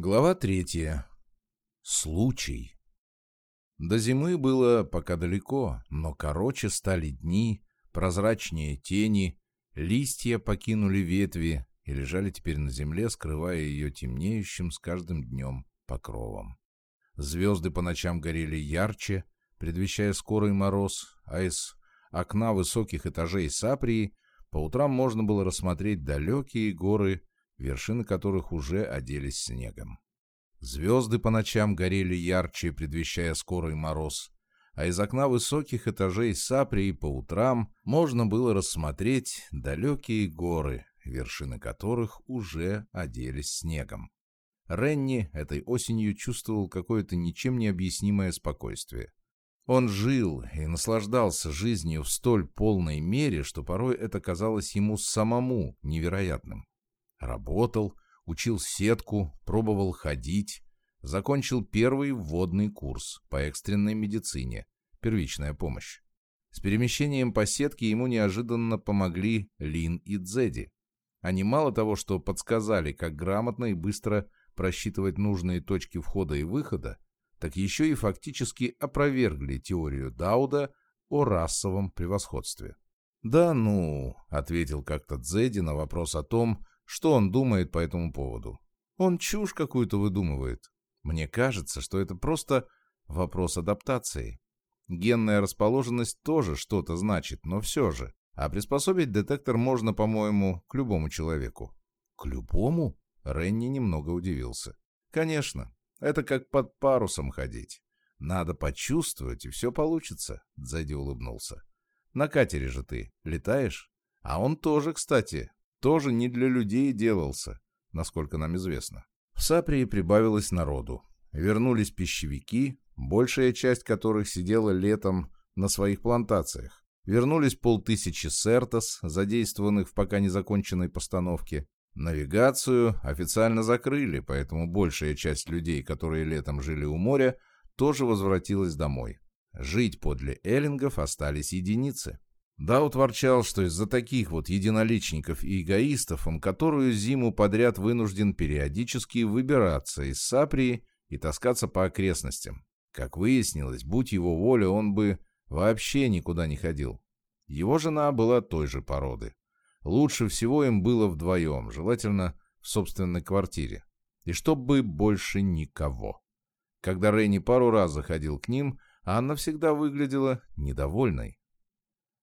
Глава третья. Случай. До зимы было пока далеко, но короче стали дни, прозрачнее тени, листья покинули ветви и лежали теперь на земле, скрывая ее темнеющим с каждым днем покровом. Звезды по ночам горели ярче, предвещая скорый мороз, а из окна высоких этажей Саприи по утрам можно было рассмотреть далекие горы вершины которых уже оделись снегом. Звезды по ночам горели ярче, предвещая скорый мороз, а из окна высоких этажей Саприи по утрам можно было рассмотреть далекие горы, вершины которых уже оделись снегом. Ренни этой осенью чувствовал какое-то ничем не объяснимое спокойствие. Он жил и наслаждался жизнью в столь полной мере, что порой это казалось ему самому невероятным. Работал, учил сетку, пробовал ходить, закончил первый вводный курс по экстренной медицине, первичная помощь. С перемещением по сетке ему неожиданно помогли Лин и Дзеди. Они мало того, что подсказали, как грамотно и быстро просчитывать нужные точки входа и выхода, так еще и фактически опровергли теорию Дауда о расовом превосходстве. «Да ну», — ответил как-то Дзеди на вопрос о том, что он думает по этому поводу. Он чушь какую-то выдумывает. Мне кажется, что это просто вопрос адаптации. Генная расположенность тоже что-то значит, но все же. А приспособить детектор можно, по-моему, к любому человеку. К любому? Ренни немного удивился. Конечно. Это как под парусом ходить. Надо почувствовать, и все получится, Дзэдди улыбнулся. На катере же ты летаешь? А он тоже, кстати, тоже не для людей делался, насколько нам известно. В Саприи прибавилось народу. Вернулись пищевики, большая часть которых сидела летом на своих плантациях. Вернулись полтысячи сертос, задействованных в пока не законченной постановке. Навигацию официально закрыли, поэтому большая часть людей, которые летом жили у моря, тоже возвратилась домой. Жить подле эллингов остались единицы. Даут ворчал, что из-за таких вот единоличников и эгоистов он которую зиму подряд вынужден периодически выбираться из Саприи и таскаться по окрестностям. Как выяснилось, будь его воля, он бы вообще никуда не ходил. Его жена была той же породы. Лучше всего им было вдвоем, желательно в собственной квартире. И чтобы больше никого. Когда Рейни пару раз заходил к ним, Анна всегда выглядела недовольной.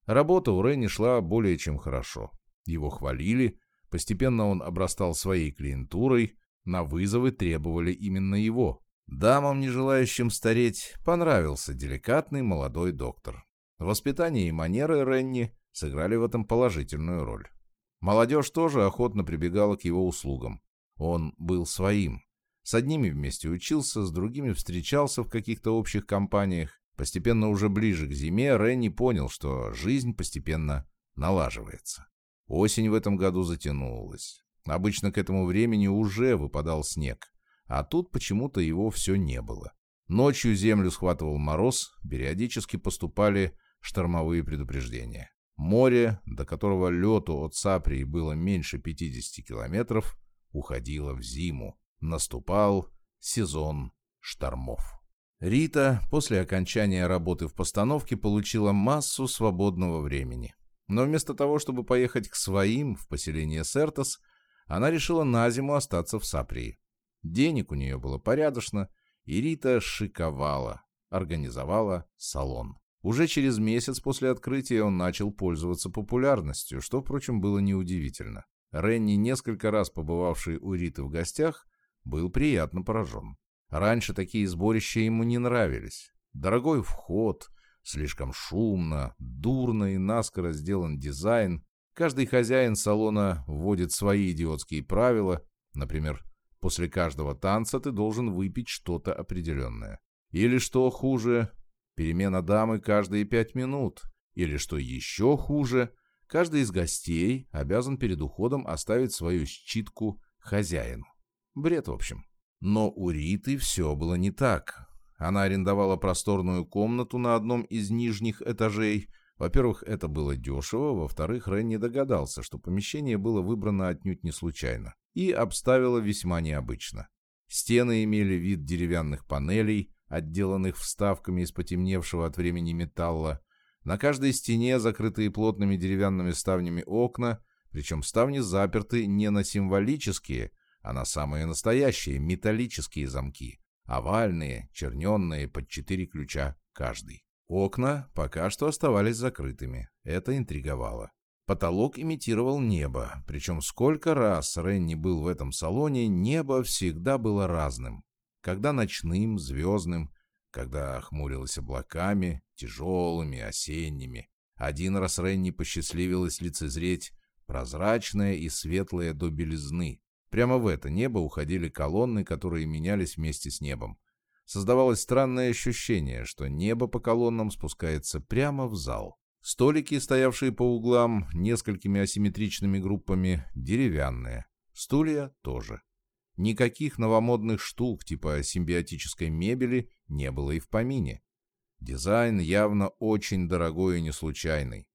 Работа у Ренни шла более чем хорошо. Его хвалили, постепенно он обрастал своей клиентурой, на вызовы требовали именно его. Дамам, не желающим стареть, понравился деликатный молодой доктор. Воспитание и манеры Ренни сыграли в этом положительную роль. Молодежь тоже охотно прибегала к его услугам. Он был своим. С одними вместе учился, с другими встречался в каких-то общих компаниях. Постепенно уже ближе к зиме Ренни понял, что жизнь постепенно налаживается. Осень в этом году затянулась. Обычно к этому времени уже выпадал снег, а тут почему-то его все не было. Ночью землю схватывал мороз, периодически поступали штормовые предупреждения. Море, до которого лету от Саприи было меньше 50 километров, уходило в зиму. Наступал сезон штормов. Рита после окончания работы в постановке получила массу свободного времени. Но вместо того, чтобы поехать к своим в поселение Сертос, она решила на зиму остаться в Саприи. Денег у нее было порядочно, и Рита шиковала, организовала салон. Уже через месяц после открытия он начал пользоваться популярностью, что, впрочем, было неудивительно. Ренни, несколько раз побывавший у Риты в гостях, был приятно поражен. Раньше такие сборища ему не нравились. Дорогой вход, слишком шумно, дурно и наскоро сделан дизайн. Каждый хозяин салона вводит свои идиотские правила. Например, после каждого танца ты должен выпить что-то определенное. Или, что хуже, перемена дамы каждые пять минут. Или, что еще хуже, каждый из гостей обязан перед уходом оставить свою щитку хозяину. Бред, в общем. Но у Риты все было не так. Она арендовала просторную комнату на одном из нижних этажей. Во-первых, это было дешево, во-вторых, Ренни догадался, что помещение было выбрано отнюдь не случайно и обставила весьма необычно. Стены имели вид деревянных панелей, отделанных вставками из потемневшего от времени металла. На каждой стене закрытые плотными деревянными ставнями окна, причем ставни заперты не на символические, а на самые настоящие металлические замки, овальные, черненные, под четыре ключа каждый. Окна пока что оставались закрытыми. Это интриговало. Потолок имитировал небо, причем сколько раз Ренни был в этом салоне, небо всегда было разным. Когда ночным, звездным, когда хмурилось облаками, тяжелыми, осенними. Один раз Ренни посчастливилось лицезреть прозрачное и светлое до белизны. Прямо в это небо уходили колонны, которые менялись вместе с небом. Создавалось странное ощущение, что небо по колоннам спускается прямо в зал. Столики, стоявшие по углам, несколькими асимметричными группами, деревянные. Стулья тоже. Никаких новомодных штук типа симбиотической мебели не было и в помине. Дизайн явно очень дорогой и не случайный.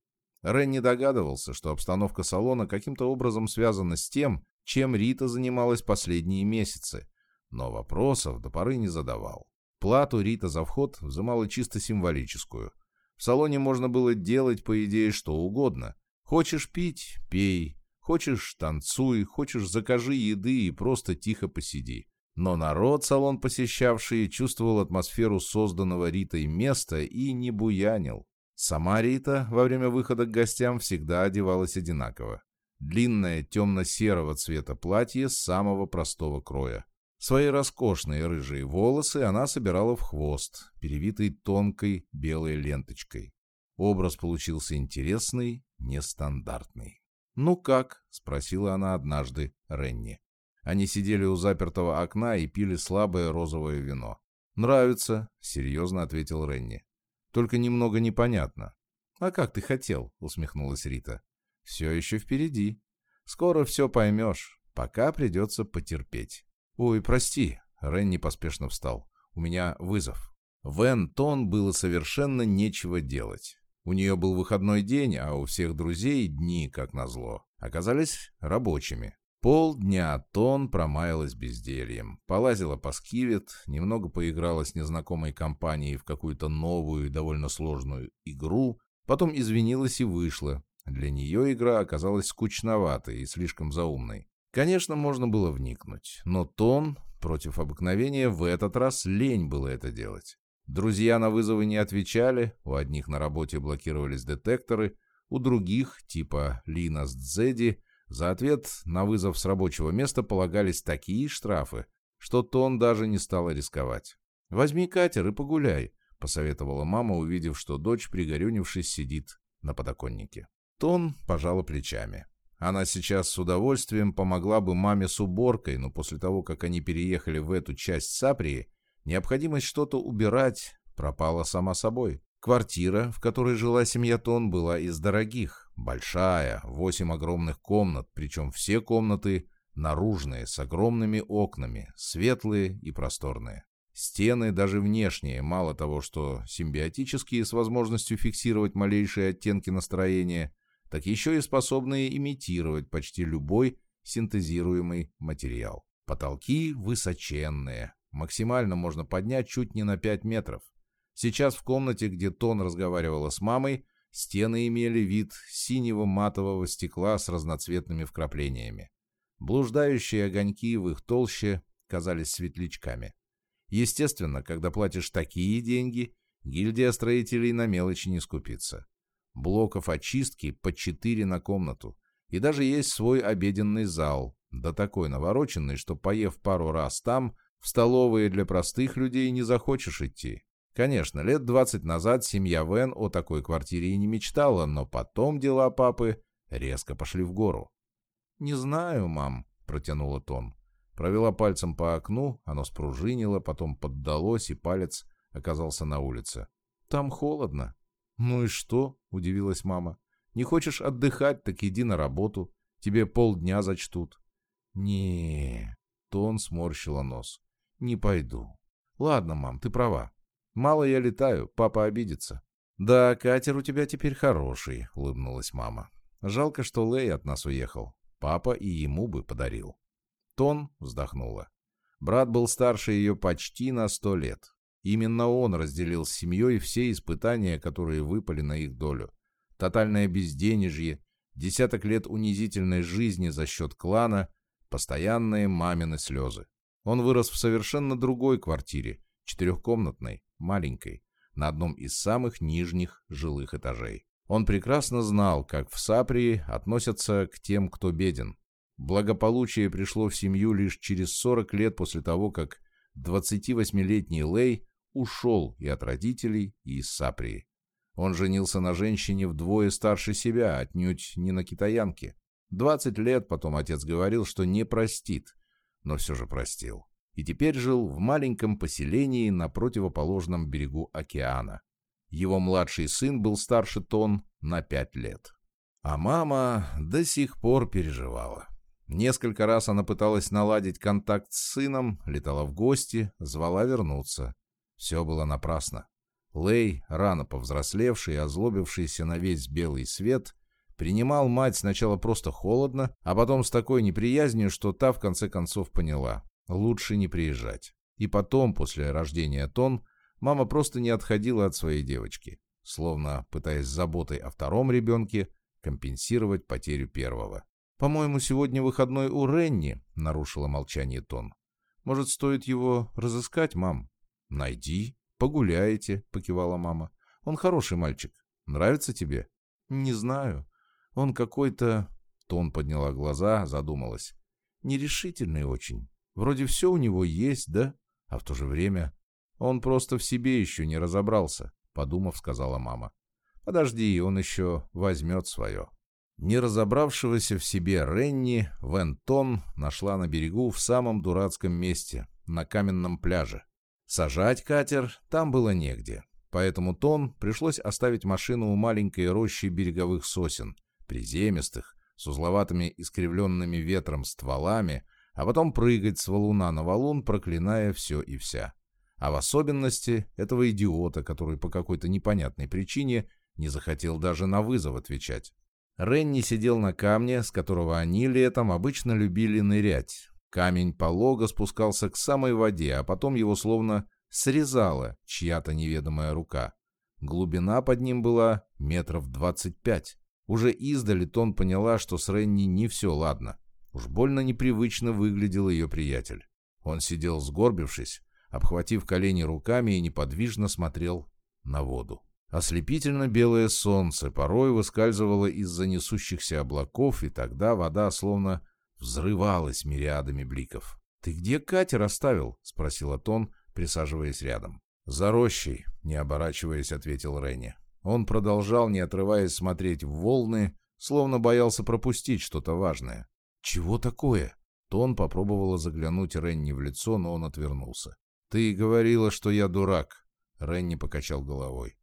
Рен не догадывался, что обстановка салона каким-то образом связана с тем, чем Рита занималась последние месяцы, но вопросов до поры не задавал. Плату Рита за вход взымала чисто символическую. В салоне можно было делать, по идее, что угодно. Хочешь пить – пей, хочешь – танцуй, хочешь – закажи еды и просто тихо посиди. Но народ, салон посещавший, чувствовал атмосферу созданного Ритой места и не буянил. Сама Рита во время выхода к гостям всегда одевалась одинаково. Длинное темно-серого цвета платье самого простого кроя. Свои роскошные рыжие волосы она собирала в хвост, перевитый тонкой белой ленточкой. Образ получился интересный, нестандартный. «Ну как?» — спросила она однажды Ренни. Они сидели у запертого окна и пили слабое розовое вино. «Нравится», — серьезно ответил Ренни. «Только немного непонятно». «А как ты хотел?» — усмехнулась Рита. «Все еще впереди. Скоро все поймешь. Пока придется потерпеть». «Ой, прости», — Ренни поспешно встал. «У меня вызов». Вен Тон было совершенно нечего делать. У нее был выходной день, а у всех друзей дни, как назло, оказались рабочими. Полдня Тон промаялась бездельем, полазила по скивет, немного поиграла с незнакомой компанией в какую-то новую и довольно сложную игру, потом извинилась и вышла. Для нее игра оказалась скучноватой и слишком заумной. Конечно, можно было вникнуть, но тон против обыкновения в этот раз лень было это делать. Друзья на вызовы не отвечали, у одних на работе блокировались детекторы, у других, типа Лина с Дзеди, за ответ на вызов с рабочего места полагались такие штрафы, что Тон даже не стала рисковать. «Возьми катер и погуляй», — посоветовала мама, увидев, что дочь, пригорюнившись, сидит на подоконнике. Тон пожала плечами. Она сейчас с удовольствием помогла бы маме с уборкой, но после того, как они переехали в эту часть Саприи, необходимость что-то убирать пропала сама собой. Квартира, в которой жила семья Тон, была из дорогих, большая, восемь огромных комнат, причем все комнаты наружные, с огромными окнами, светлые и просторные. Стены, даже внешние, мало того, что симбиотические, с возможностью фиксировать малейшие оттенки настроения, так еще и способные имитировать почти любой синтезируемый материал. Потолки высоченные, максимально можно поднять чуть не на 5 метров. Сейчас в комнате, где Тон разговаривала с мамой, стены имели вид синего матового стекла с разноцветными вкраплениями. Блуждающие огоньки в их толще казались светлячками. Естественно, когда платишь такие деньги, гильдия строителей на мелочи не скупится блоков очистки по четыре на комнату. И даже есть свой обеденный зал, да такой навороченный, что, поев пару раз там, в столовые для простых людей не захочешь идти. Конечно, лет двадцать назад семья Вен о такой квартире и не мечтала, но потом дела папы резко пошли в гору. «Не знаю, мам», — протянула Тон. Провела пальцем по окну, оно спружинило, потом поддалось, и палец оказался на улице. «Там холодно». «Ну и что?» — удивилась мама. «Не хочешь отдыхать, так иди на работу. Тебе полдня зачтут». не Тон сморщила нос. «Не пойду». «Ладно, мам, ты права. Мало я летаю, папа обидится». «Да, катер у тебя теперь хороший», — улыбнулась мама. «Жалко, что Лэй от нас уехал. Папа и ему бы подарил». Тон вздохнула. Брат был старше ее почти на сто лет. Именно он разделил с семьей все испытания, которые выпали на их долю. Тотальное безденежье, десяток лет унизительной жизни за счет клана, постоянные мамины слезы. Он вырос в совершенно другой квартире, четырехкомнатной, маленькой, на одном из самых нижних жилых этажей. Он прекрасно знал, как в Саприи относятся к тем, кто беден. Благополучие пришло в семью лишь через 40 лет после того, как 28-летний Лей ушел и от родителей, и из Саприи. Он женился на женщине вдвое старше себя, отнюдь не на китаянке. 20 лет потом отец говорил, что не простит, но все же простил. И теперь жил в маленьком поселении на противоположном берегу океана. Его младший сын был старше Тон на пять лет. А мама до сих пор переживала. Несколько раз она пыталась наладить контакт с сыном, летала в гости, звала вернуться. Все было напрасно. Лей, рано повзрослевший и озлобившийся на весь белый свет, принимал мать сначала просто холодно, а потом с такой неприязнью, что та в конце концов поняла — лучше не приезжать. И потом, после рождения Тон, мама просто не отходила от своей девочки, словно пытаясь заботой о втором ребенке компенсировать потерю первого. «По-моему, сегодня выходной у Ренни», — нарушила молчание Тон. «Может, стоит его разыскать, мам?» «Найди, погуляете», — покивала мама. «Он хороший мальчик. Нравится тебе?» «Не знаю. Он какой-то...» Тон подняла глаза, задумалась. «Нерешительный очень. Вроде все у него есть, да? А в то же время он просто в себе еще не разобрался», — подумав, сказала мама. «Подожди, он еще возьмет свое». Не разобравшегося в себе Ренни Вентон нашла на берегу в самом дурацком месте, на каменном пляже. Сажать катер там было негде, поэтому Тон пришлось оставить машину у маленькой рощи береговых сосен, приземистых, с узловатыми искривленными ветром стволами, а потом прыгать с валуна на валун, проклиная все и вся. А в особенности этого идиота, который по какой-то непонятной причине не захотел даже на вызов отвечать. Ренни сидел на камне, с которого они летом обычно любили нырять. Камень полого спускался к самой воде, а потом его словно срезала чья-то неведомая рука. Глубина под ним была метров двадцать пять. Уже издали Тон поняла, что с Ренни не все ладно. Уж больно непривычно выглядел ее приятель. Он сидел сгорбившись, обхватив колени руками и неподвижно смотрел на воду. Ослепительно белое солнце порой выскальзывало из-за несущихся облаков, и тогда вода словно взрывалась мириадами бликов. «Ты где катер оставил?» — спросил Атон, присаживаясь рядом. «За рощей», — не оборачиваясь, ответил Ренни. Он продолжал, не отрываясь, смотреть в волны, словно боялся пропустить что-то важное. «Чего такое?» Тон попробовала заглянуть Ренни в лицо, но он отвернулся. «Ты говорила, что я дурак», — Ренни покачал головой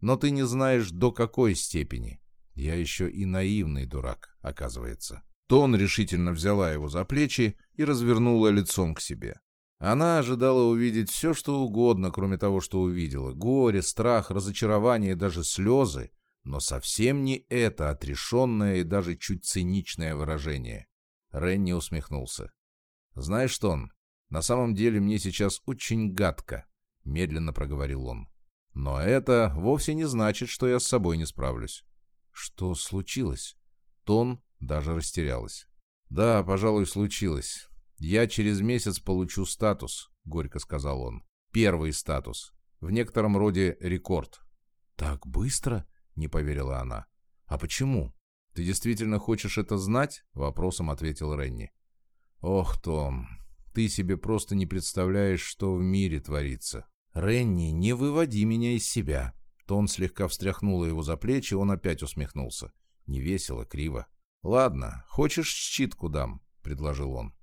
но ты не знаешь, до какой степени. Я еще и наивный дурак, оказывается. Тон решительно взяла его за плечи и развернула лицом к себе. Она ожидала увидеть все, что угодно, кроме того, что увидела. Горе, страх, разочарование, даже слезы. Но совсем не это отрешенное и даже чуть циничное выражение. Ренни усмехнулся. «Знаешь, Тон, на самом деле мне сейчас очень гадко», — медленно проговорил он. Но это вовсе не значит, что я с собой не справлюсь. Что случилось? Тон даже растерялась. Да, пожалуй, случилось. Я через месяц получу статус, горько сказал он. Первый статус. В некотором роде рекорд. Так быстро? Не поверила она. А почему? Ты действительно хочешь это знать? Вопросом ответил Ренни. Ох, Том, ты себе просто не представляешь, что в мире творится. «Ренни, не выводи меня из себя!» Тон слегка встряхнула его за плечи, он опять усмехнулся. Невесело, криво. «Ладно, хочешь щитку дам?» — предложил он.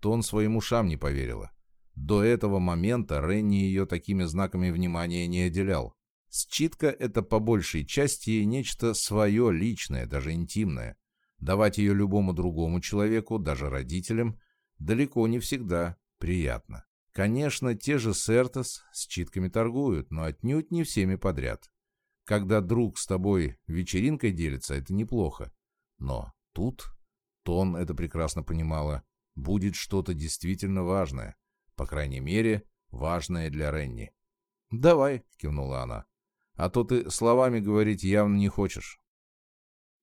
Тон своим ушам не поверила. До этого момента Ренни ее такими знаками внимания не отделял. Считка — это по большей части нечто свое, личное, даже интимное. Давать ее любому другому человеку, даже родителям, далеко не всегда приятно. Конечно, те же Сертос с читками торгуют, но отнюдь не всеми подряд. Когда друг с тобой вечеринкой делится, это неплохо. Но тут, Тон это прекрасно понимала, будет что-то действительно важное. По крайней мере, важное для Ренни. «Давай», — кивнула она. «А то ты словами говорить явно не хочешь».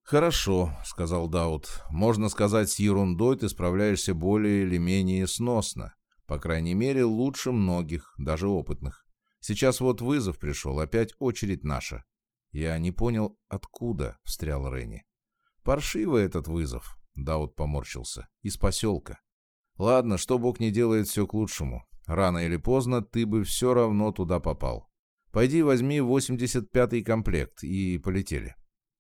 «Хорошо», — сказал Даут. «Можно сказать, с ерундой ты справляешься более или менее сносно. По крайней мере, лучше многих, даже опытных. Сейчас вот вызов пришел, опять очередь наша». «Я не понял, откуда?» — встрял Ренни. «Паршивый этот вызов», — Даут поморщился. «Из поселка». «Ладно, что Бог не делает, все к лучшему. Рано или поздно ты бы все равно туда попал. Пойди возьми 85-й комплект и полетели».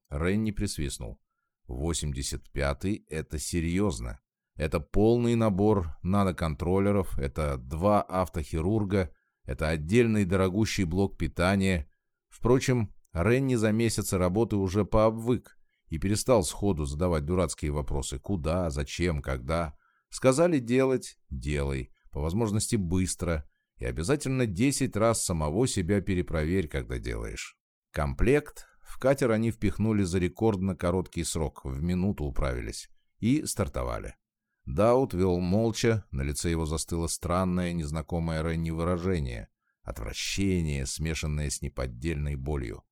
Ренни присвистнул. «85-й — это серьезно. Это полный набор наноконтроллеров, это два автохирурга, это отдельный дорогущий блок питания. Впрочем, Ренни за месяцы работы уже пообвык и перестал сходу задавать дурацкие вопросы «куда?», «зачем?», «когда?». Сказали делать – делай, по возможности быстро, и обязательно 10 раз самого себя перепроверь, когда делаешь. Комплект в катер они впихнули за рекордно короткий срок, в минуту управились, и стартовали. Даут вел молча, на лице его застыло странное, незнакомое Ренни выражение. Отвращение, смешанное с неподдельной болью.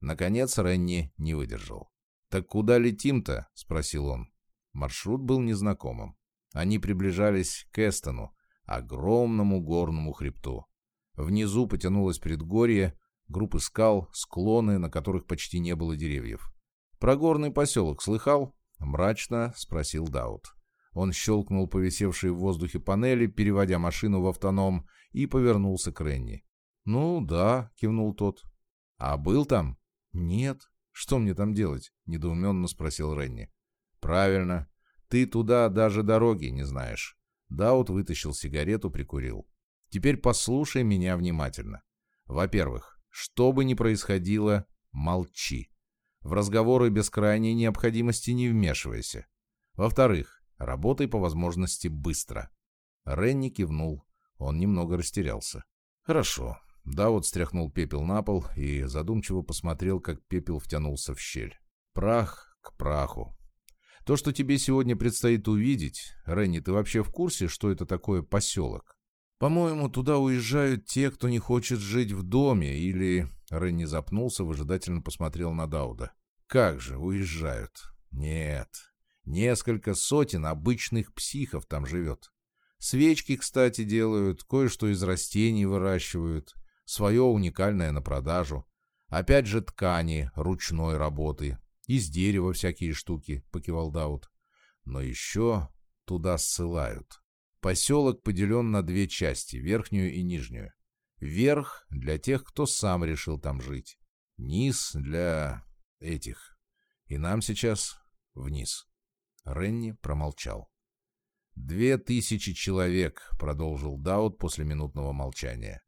Наконец Ренни не выдержал. «Так куда летим-то?» — спросил он. Маршрут был незнакомым. Они приближались к Эстону, огромному горному хребту. Внизу потянулось предгорье, группы скал, склоны, на которых почти не было деревьев. «Про горный поселок слыхал?» — мрачно спросил Даут. Он щелкнул повисевшие в воздухе панели, переводя машину в автоном, и повернулся к Ренни. «Ну да», — кивнул тот. «А был там?» «Нет. Что мне там делать?» — недоуменно спросил Ренни. «Правильно. Ты туда даже дороги не знаешь». Даут вытащил сигарету, прикурил. «Теперь послушай меня внимательно. Во-первых, что бы ни происходило, молчи. В разговоры без крайней необходимости не вмешивайся. Во-вторых, работай по возможности быстро». Ренни кивнул. Он немного растерялся. «Хорошо. Даут стряхнул пепел на пол и задумчиво посмотрел, как пепел втянулся в щель. Прах к праху. То, что тебе сегодня предстоит увидеть... Ренни, ты вообще в курсе, что это такое поселок? По-моему, туда уезжают те, кто не хочет жить в доме, или... Ренни запнулся, выжидательно посмотрел на Дауда. Как же уезжают? Нет. Несколько сотен обычных психов там живет. Свечки, кстати, делают, кое-что из растений выращивают свое уникальное на продажу. Опять же ткани ручной работы, из дерева всякие штуки, покивал Даут. Но еще туда ссылают. Поселок поделен на две части, верхнюю и нижнюю. Верх для тех, кто сам решил там жить. Низ для этих. И нам сейчас вниз. Ренни промолчал. «Две тысячи человек», — продолжил Даут после минутного молчания.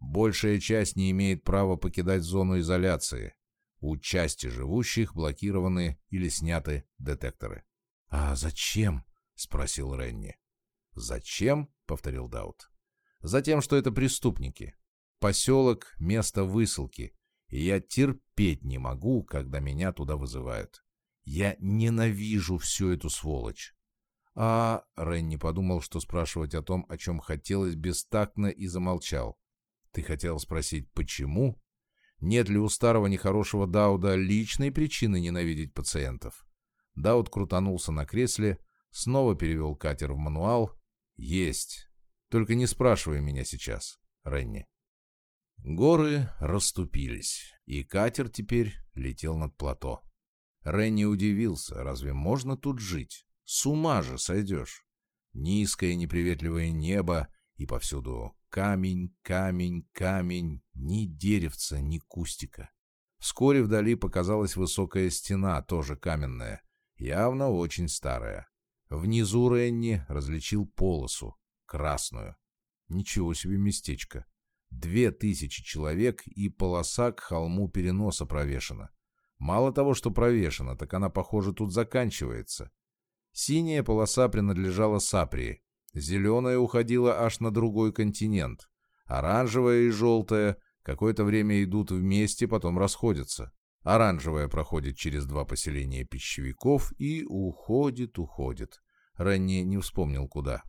Большая часть не имеет права покидать зону изоляции. У части живущих блокированы или сняты детекторы. «А зачем?» — спросил Ренни. «Зачем?» — повторил Даут. «Затем, что это преступники. Поселок — место высылки, и я терпеть не могу, когда меня туда вызывают. Я ненавижу всю эту сволочь». А Ренни подумал, что спрашивать о том, о чем хотелось, бестактно и замолчал. Ты хотел спросить, почему? Нет ли у старого нехорошего Дауда личной причины ненавидеть пациентов? Дауд крутанулся на кресле, снова перевел катер в мануал. Есть. Только не спрашивай меня сейчас, Ренни. Горы расступились, и катер теперь летел над плато. Ренни удивился, разве можно тут жить? С ума же сойдешь. Низкое неприветливое небо и повсюду Камень, камень, камень, ни деревца, ни кустика. Вскоре вдали показалась высокая стена, тоже каменная, явно очень старая. Внизу Ренни различил полосу, красную. Ничего себе местечко. Две тысячи человек и полоса к холму переноса провешена. Мало того, что провешена, так она, похоже, тут заканчивается. Синяя полоса принадлежала Саприи, Зеленая уходила аж на другой континент. Оранжевая и желтая какое-то время идут вместе, потом расходятся. Оранжевая проходит через два поселения пищевиков и уходит, уходит. Ранее не вспомнил куда.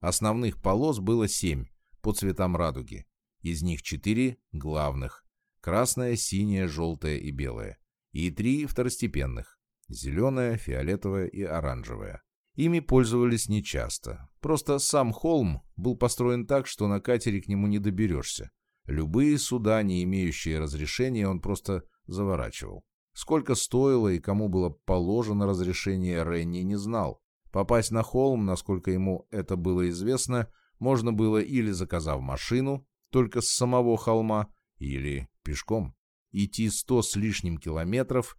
Основных полос было семь. по цветам радуги. Из них четыре главных – красное, синее, желтое и белое. И три второстепенных – зеленое, фиолетовое и оранжевое. Ими пользовались нечасто. Просто сам холм был построен так, что на катере к нему не доберешься. Любые суда, не имеющие разрешения, он просто заворачивал. Сколько стоило и кому было положено разрешение, Ренни не знал. Попасть на холм, насколько ему это было известно, можно было или заказав машину, только с самого холма, или пешком. Идти сто с лишним километров,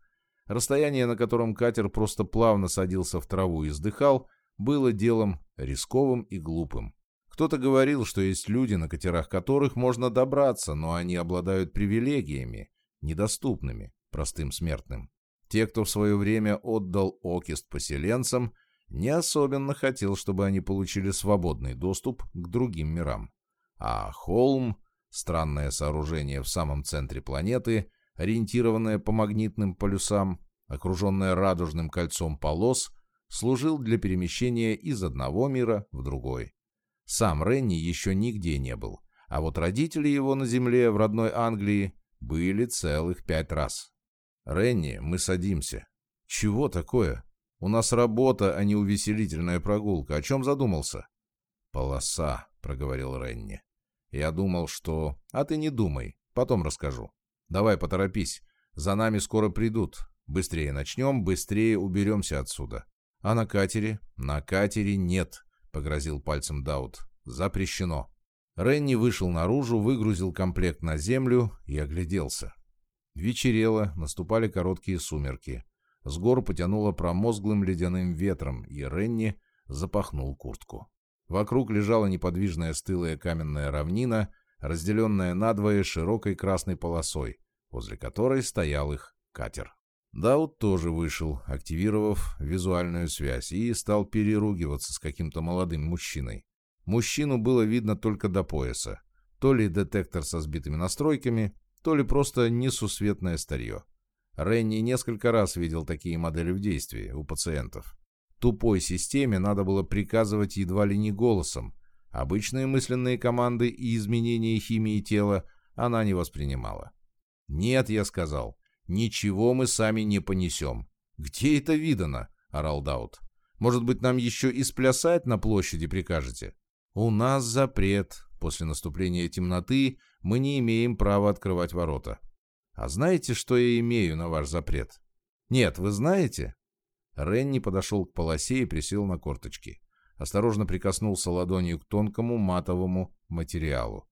расстояние, на котором катер просто плавно садился в траву и вздыхал, было делом рисковым и глупым. Кто-то говорил, что есть люди, на катерах которых можно добраться, но они обладают привилегиями, недоступными простым смертным. Те, кто в свое время отдал Окист поселенцам, не особенно хотел, чтобы они получили свободный доступ к другим мирам. А Холм, странное сооружение в самом центре планеты, ориентированное по магнитным полюсам, окруженное радужным кольцом полос, служил для перемещения из одного мира в другой. Сам Ренни еще нигде не был, а вот родители его на земле в родной Англии были целых пять раз. «Ренни, мы садимся». «Чего такое? У нас работа, а не увеселительная прогулка. О чем задумался?» «Полоса», — проговорил Ренни. «Я думал, что...» «А ты не думай, потом расскажу. Давай поторопись, за нами скоро придут. Быстрее начнем, быстрее уберемся отсюда». «А на катере?» «На катере нет», — погрозил пальцем Даут. «Запрещено». Ренни вышел наружу, выгрузил комплект на землю и огляделся. Вечерело, наступали короткие сумерки. С гор потянуло промозглым ледяным ветром, и Ренни запахнул куртку. Вокруг лежала неподвижная стылая каменная равнина, разделенная надвое широкой красной полосой, возле которой стоял их катер. Даут тоже вышел, активировав визуальную связь, и стал переругиваться с каким-то молодым мужчиной. Мужчину было видно только до пояса. То ли детектор со сбитыми настройками, то ли просто несусветное старье. Ренни несколько раз видел такие модели в действии у пациентов. Тупой системе надо было приказывать едва ли не голосом. Обычные мысленные команды и изменения химии тела она не воспринимала. «Нет», — я сказал, — «ничего мы сами не понесем». «Где это видано?» — орал Даут. «Может быть, нам еще и сплясать на площади прикажете?» «У нас запрет. После наступления темноты мы не имеем права открывать ворота. А знаете, что я имею на ваш запрет? Нет, вы знаете? Ренни подошел к полосе и присел на корточки. Осторожно прикоснулся ладонью к тонкому матовому материалу.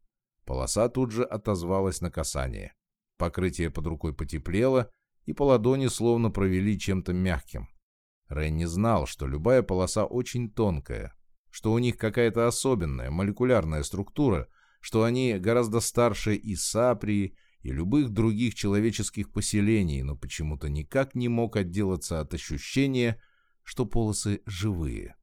Полоса тут же отозвалась на касание. Покрытие под рукой потеплело, и по ладони словно провели чем-то мягким. Ренни знал, что любая полоса очень тонкая, что у них какая-то особенная молекулярная структура, что они гораздо старше и саприи, и любых других человеческих поселений, но почему-то никак не мог отделаться от ощущения, что полосы живые.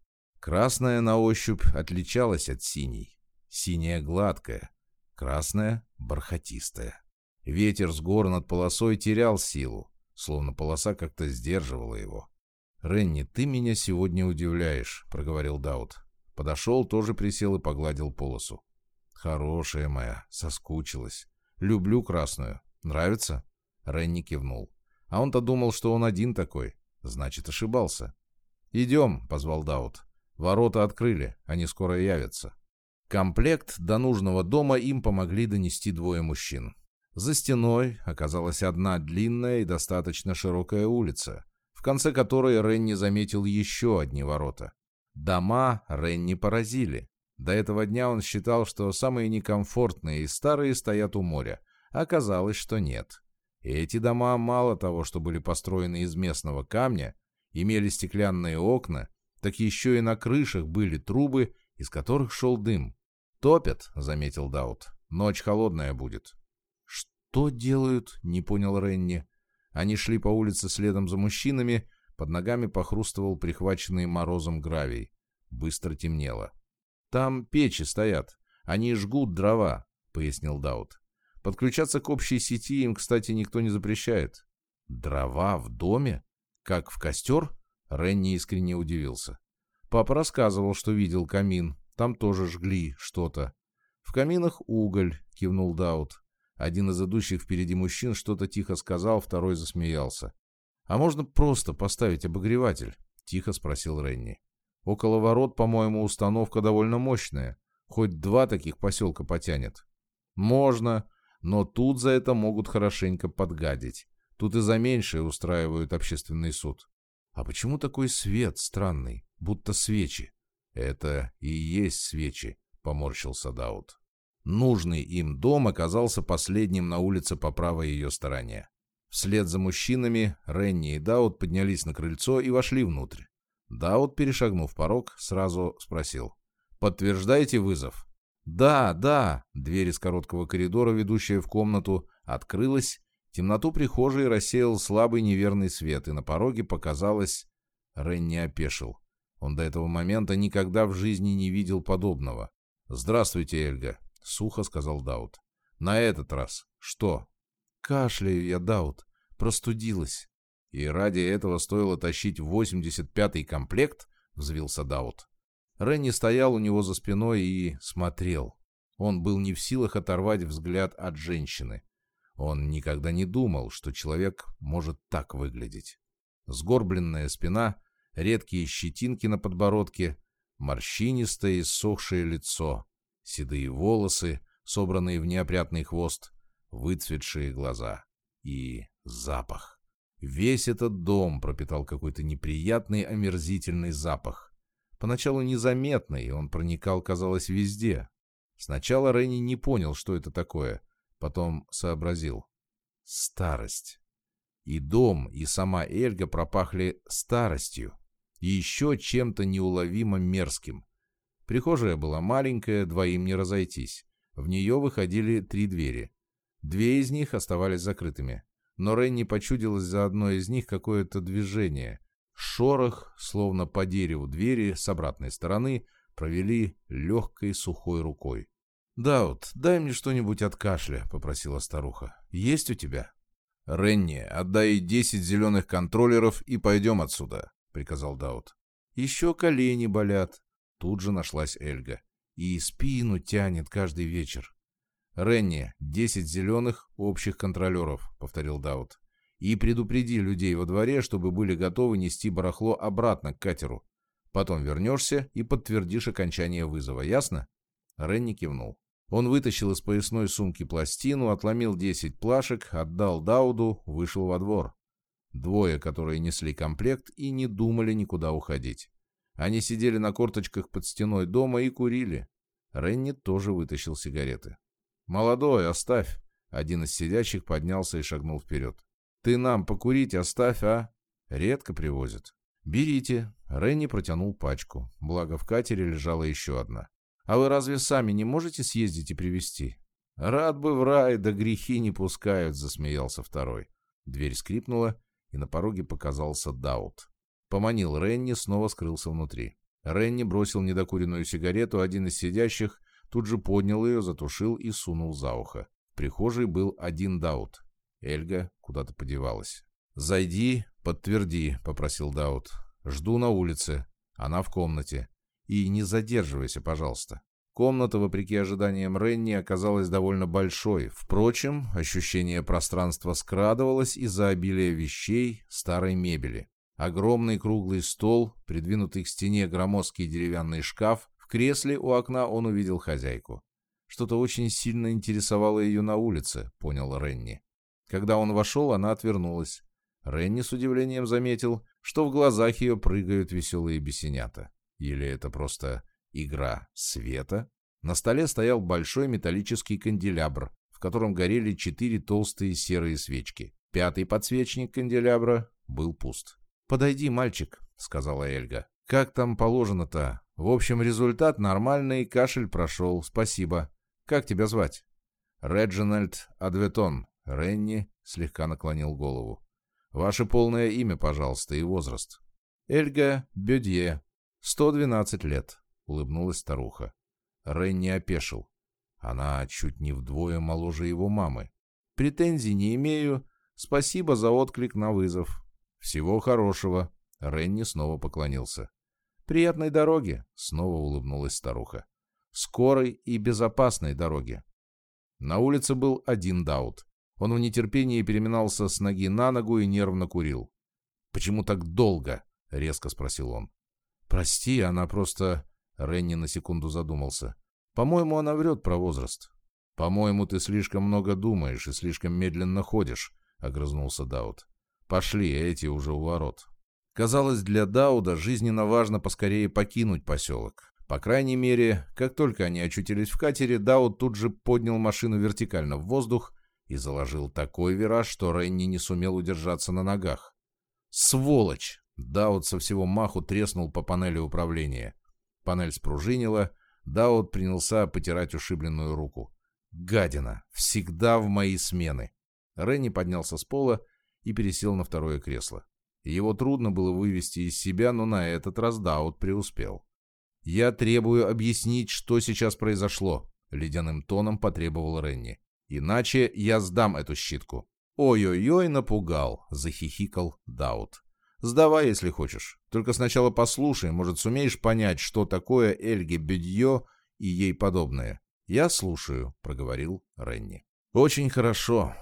Красная на ощупь отличалась от синей. Синяя гладкая, красная бархатистая. Ветер с гор над полосой терял силу, словно полоса как-то сдерживала его. «Ренни, ты меня сегодня удивляешь», — проговорил Даут. Подошел, тоже присел и погладил полосу. «Хорошая моя, соскучилась. Люблю красную. Нравится?» Ренни кивнул. А он-то думал, что он один такой. Значит, ошибался. «Идем», — позвал Даут. «Ворота открыли, они скоро явятся». Комплект до нужного дома им помогли донести двое мужчин. За стеной оказалась одна длинная и достаточно широкая улица, в конце которой Ренни заметил еще одни ворота. Дома Ренни поразили. До этого дня он считал, что самые некомфортные и старые стоят у моря. Оказалось, что нет. Эти дома мало того, что были построены из местного камня, имели стеклянные окна, так еще и на крышах были трубы, из которых шел дым. «Топят», — заметил Даут. «Ночь холодная будет». «Что делают?» — не понял Ренни. Они шли по улице следом за мужчинами, под ногами похрустывал прихваченный морозом гравий. Быстро темнело. «Там печи стоят. Они жгут дрова», — пояснил Даут. «Подключаться к общей сети им, кстати, никто не запрещает». «Дрова в доме? Как в костер?» Ренни искренне удивился. Папа рассказывал, что видел камин. Там тоже жгли что-то. «В каминах уголь», — кивнул Даут. Один из идущих впереди мужчин что-то тихо сказал, второй засмеялся. «А можно просто поставить обогреватель?» — тихо спросил Ренни. «Около ворот, по-моему, установка довольно мощная. Хоть два таких поселка потянет». «Можно, но тут за это могут хорошенько подгадить. Тут и за меньшее устраивают общественный суд». «А почему такой свет странный, будто свечи?» «Это и есть свечи», — поморщился Даут. Нужный им дом оказался последним на улице по правой ее стороне. Вслед за мужчинами Ренни и Даут поднялись на крыльцо и вошли внутрь. Даут, перешагнув порог, сразу спросил. «Подтверждаете вызов?» «Да, да!» Дверь из короткого коридора, ведущая в комнату, открылась. Темноту прихожей рассеял слабый неверный свет, и на пороге показалось... Ренни опешил. Он до этого момента никогда в жизни не видел подобного. «Здравствуйте, Эльга», — сухо сказал Даут. «На этот раз. Что?» «Кашляю я, Даут. Простудилась». «И ради этого стоило тащить 85-й комплект?» — взвился Даут. Ренни стоял у него за спиной и смотрел. Он был не в силах оторвать взгляд от женщины. Он никогда не думал, что человек может так выглядеть. Сгорбленная спина, редкие щетинки на подбородке, морщинистое и сохшее лицо, седые волосы, собранные в неопрятный хвост, выцветшие глаза и запах. Весь этот дом пропитал какой-то неприятный, омерзительный запах. Поначалу незаметный, он проникал, казалось, везде. Сначала Ренни не понял, что это такое, потом сообразил. Старость. И дом, и сама Эльга пропахли старостью и еще чем-то неуловимо мерзким. Прихожая была маленькая, двоим не разойтись. В нее выходили три двери. Две из них оставались закрытыми. Но Ренни почудилось за одной из них какое-то движение. Шорох, словно по дереву двери с обратной стороны, провели легкой сухой рукой. «Даут, дай мне что-нибудь от кашля», — попросила старуха. «Есть у тебя?» «Ренни, отдай десять зеленых контроллеров и пойдем отсюда», — приказал Даут. «Еще колени болят». Тут же нашлась Эльга. «И спину тянет каждый вечер». «Ренни, десять зеленых общих контролеров», — повторил Даут. «И предупреди людей во дворе, чтобы были готовы нести барахло обратно к катеру. Потом вернешься и подтвердишь окончание вызова, ясно?» Ренни кивнул. Он вытащил из поясной сумки пластину, отломил десять плашек, отдал Дауду, вышел во двор. Двое, которые несли комплект и не думали никуда уходить. Они сидели на корточках под стеной дома и курили. Ренни тоже вытащил сигареты. «Молодой, оставь!» Один из сидящих поднялся и шагнул вперед. «Ты нам покурить оставь, а?» «Редко привозят». «Берите». Ренни протянул пачку. Благо в катере лежала еще одна. «А вы разве сами не можете съездить и привезти?» «Рад бы в рай, да грехи не пускают», — засмеялся второй. Дверь скрипнула, и на пороге показался Даут. Поманил Ренни, снова скрылся внутри. Ренни бросил недокуренную сигарету, один из сидящих тут же поднял ее, затушил и сунул за ухо. В прихожей был один Даут. Эльга куда-то подевалась. «Зайди, подтверди», — попросил Даут. «Жду на улице. Она в комнате. И не задерживайся, пожалуйста». Комната, вопреки ожиданиям Ренни, оказалась довольно большой. Впрочем, ощущение пространства скрадывалось из-за обилия вещей, старой мебели. Огромный круглый стол, придвинутый к стене громоздкий деревянный шкаф. В кресле у окна он увидел хозяйку. Что-то очень сильно интересовало ее на улице, понял Ренни. Когда он вошел, она отвернулась. Ренни с удивлением заметил, что в глазах ее прыгают веселые бесенята. Или это просто Игра света. На столе стоял большой металлический канделябр, в котором горели четыре толстые серые свечки. Пятый подсвечник канделябра был пуст. «Подойди, мальчик», — сказала Эльга. «Как там положено-то? В общем, результат нормальный, кашель прошел, спасибо. Как тебя звать?» «Реджинальд Адветон». Ренни слегка наклонил голову. «Ваше полное имя, пожалуйста, и возраст». «Эльга Бедье. 112 лет». — улыбнулась старуха. Ренни опешил. Она чуть не вдвое моложе его мамы. «Претензий не имею. Спасибо за отклик на вызов». «Всего хорошего». Ренни снова поклонился. «Приятной дороги», — снова улыбнулась старуха. скорой и безопасной дороге. На улице был один Даут. Он в нетерпении переминался с ноги на ногу и нервно курил. «Почему так долго?» — резко спросил он. «Прости, она просто...» — Ренни на секунду задумался. «По-моему, она врет про возраст». «По-моему, ты слишком много думаешь и слишком медленно ходишь», — огрызнулся Даут. «Пошли, эти уже у ворот». Казалось, для Дауда жизненно важно поскорее покинуть поселок. По крайней мере, как только они очутились в катере, Дауд тут же поднял машину вертикально в воздух и заложил такой вираж, что Ренни не сумел удержаться на ногах. «Сволочь!» Дауд со всего маху треснул по панели управления. Панель спружинила, Дауд принялся потирать ушибленную руку. «Гадина! Всегда в мои смены!» Ренни поднялся с пола и пересел на второе кресло. Его трудно было вывести из себя, но на этот раз Дауд преуспел. «Я требую объяснить, что сейчас произошло», — ледяным тоном потребовал Ренни. «Иначе я сдам эту щитку». «Ой-ой-ой, напугал», — захихикал Дауд. «Сдавай, если хочешь. Только сначала послушай, может, сумеешь понять, что такое Эльге Бедье и ей подобное». «Я слушаю», — проговорил Ренни. «Очень хорошо.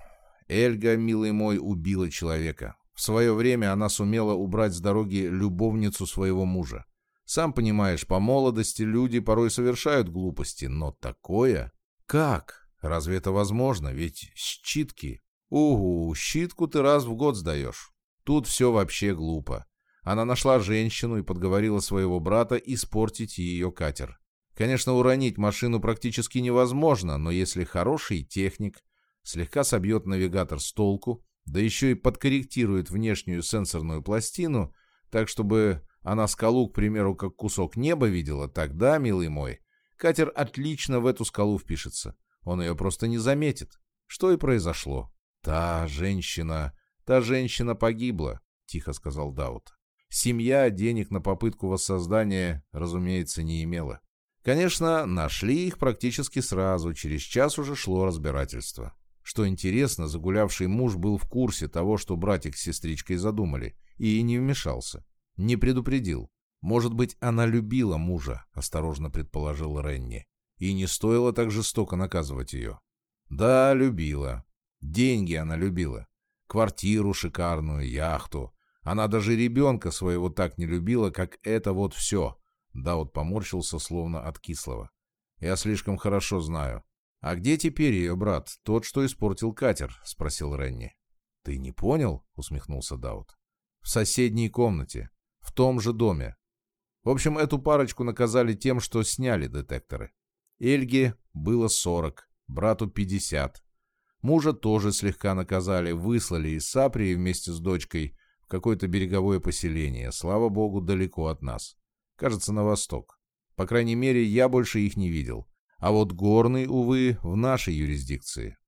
Эльга, милый мой, убила человека. В свое время она сумела убрать с дороги любовницу своего мужа. Сам понимаешь, по молодости люди порой совершают глупости, но такое... Как? Разве это возможно? Ведь щитки... Угу, щитку ты раз в год сдаешь. Тут все вообще глупо. Она нашла женщину и подговорила своего брата испортить ее катер. Конечно, уронить машину практически невозможно, но если хороший техник слегка собьет навигатор с толку, да еще и подкорректирует внешнюю сенсорную пластину, так чтобы она скалу, к примеру, как кусок неба видела, тогда, милый мой, катер отлично в эту скалу впишется. Он ее просто не заметит. Что и произошло. Та женщина... Та женщина погибла, тихо сказал Даут. Семья денег на попытку воссоздания, разумеется, не имела. Конечно, нашли их практически сразу, через час уже шло разбирательство. Что интересно, загулявший муж был в курсе того, что братик с сестричкой задумали, и не вмешался. Не предупредил. Может быть, она любила мужа, осторожно предположил Ренни. И не стоило так жестоко наказывать ее. Да, любила. Деньги она любила. Квартиру шикарную, яхту. Она даже ребенка своего так не любила, как это вот все. Даут поморщился, словно от кислого. Я слишком хорошо знаю. «А где теперь ее брат, тот, что испортил катер?» — спросил Ренни. «Ты не понял?» — усмехнулся Даут. «В соседней комнате. В том же доме. В общем, эту парочку наказали тем, что сняли детекторы. Эльге было 40, брату 50. Мужа тоже слегка наказали, выслали из Саприи вместе с дочкой в какое-то береговое поселение, слава богу, далеко от нас. Кажется, на восток. По крайней мере, я больше их не видел. А вот горный, увы, в нашей юрисдикции.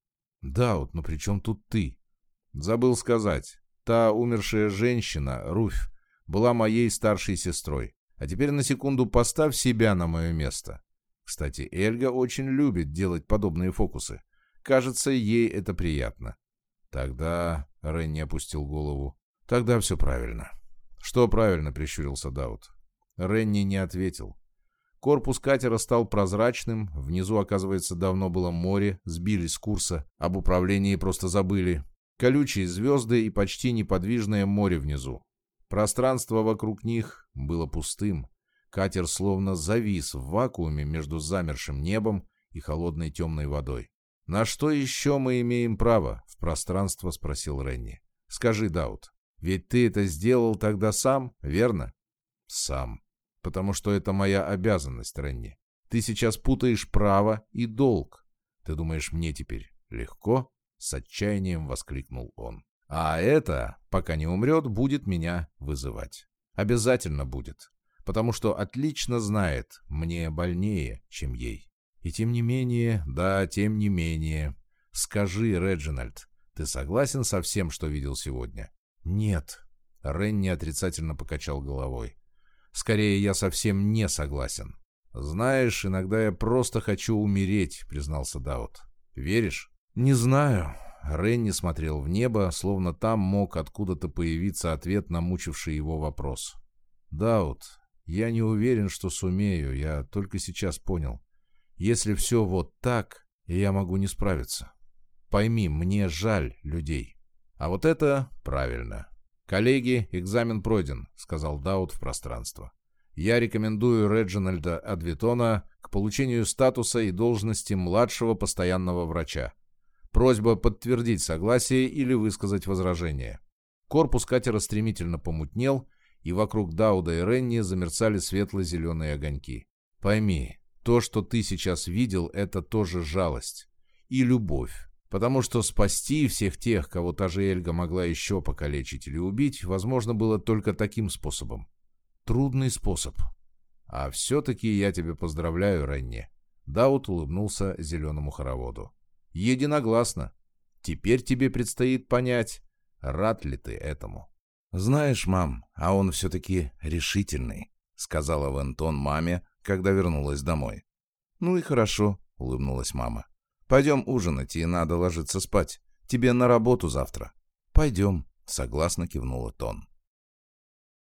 Да, вот, но при чем тут ты? Забыл сказать. Та умершая женщина, Руфь, была моей старшей сестрой. А теперь на секунду поставь себя на мое место. Кстати, Эльга очень любит делать подобные фокусы. Кажется, ей это приятно. Тогда... Ренни опустил голову. Тогда все правильно. Что правильно, прищурился Даут. Ренни не ответил. Корпус катера стал прозрачным, внизу, оказывается, давно было море, сбились с курса, об управлении просто забыли. Колючие звезды и почти неподвижное море внизу. Пространство вокруг них было пустым. Катер словно завис в вакууме между замершим небом и холодной темной водой. «На что еще мы имеем право?» — в пространство спросил Ренни. «Скажи, Даут, ведь ты это сделал тогда сам, верно?» «Сам», потому что это моя обязанность, Ренни. Ты сейчас путаешь право и долг. Ты думаешь, мне теперь легко?» С отчаянием воскликнул он. «А это, пока не умрет, будет меня вызывать. Обязательно будет. Потому что отлично знает, мне больнее, чем ей. И тем не менее, да, тем не менее. Скажи, Реджинальд, ты согласен со всем, что видел сегодня?» «Нет». Ренни отрицательно покачал головой. Скорее, я совсем не согласен. Знаешь, иногда я просто хочу умереть, признался Даут. Веришь? Не знаю. Ренни смотрел в небо, словно там мог откуда-то появиться ответ на мучивший его вопрос. Даут, я не уверен, что сумею, я только сейчас понял. Если все вот так, я могу не справиться. Пойми, мне жаль людей. А вот это правильно. «Коллеги, экзамен пройден», — сказал Даут в пространство. «Я рекомендую Реджинальда Адвитона к получению статуса и должности младшего постоянного врача. Просьба подтвердить согласие или высказать возражение». Корпус катера стремительно помутнел, и вокруг Дауда и Ренни замерцали светло-зеленые огоньки. «Пойми, то, что ты сейчас видел, это тоже жалость и любовь. Потому что спасти всех тех, кого та же Эльга могла еще покалечить или убить, возможно было только таким способом. Трудный способ. А все-таки я тебя поздравляю, Ренни. Даут улыбнулся зеленому хороводу. Единогласно. Теперь тебе предстоит понять, рад ли ты этому. «Знаешь, мам, а он все-таки решительный», — сказала Вентон маме, когда вернулась домой. «Ну и хорошо», — улыбнулась мама. «Пойдем ужинать, и надо ложиться спать. Тебе на работу завтра». «Пойдем», — согласно кивнула Тон.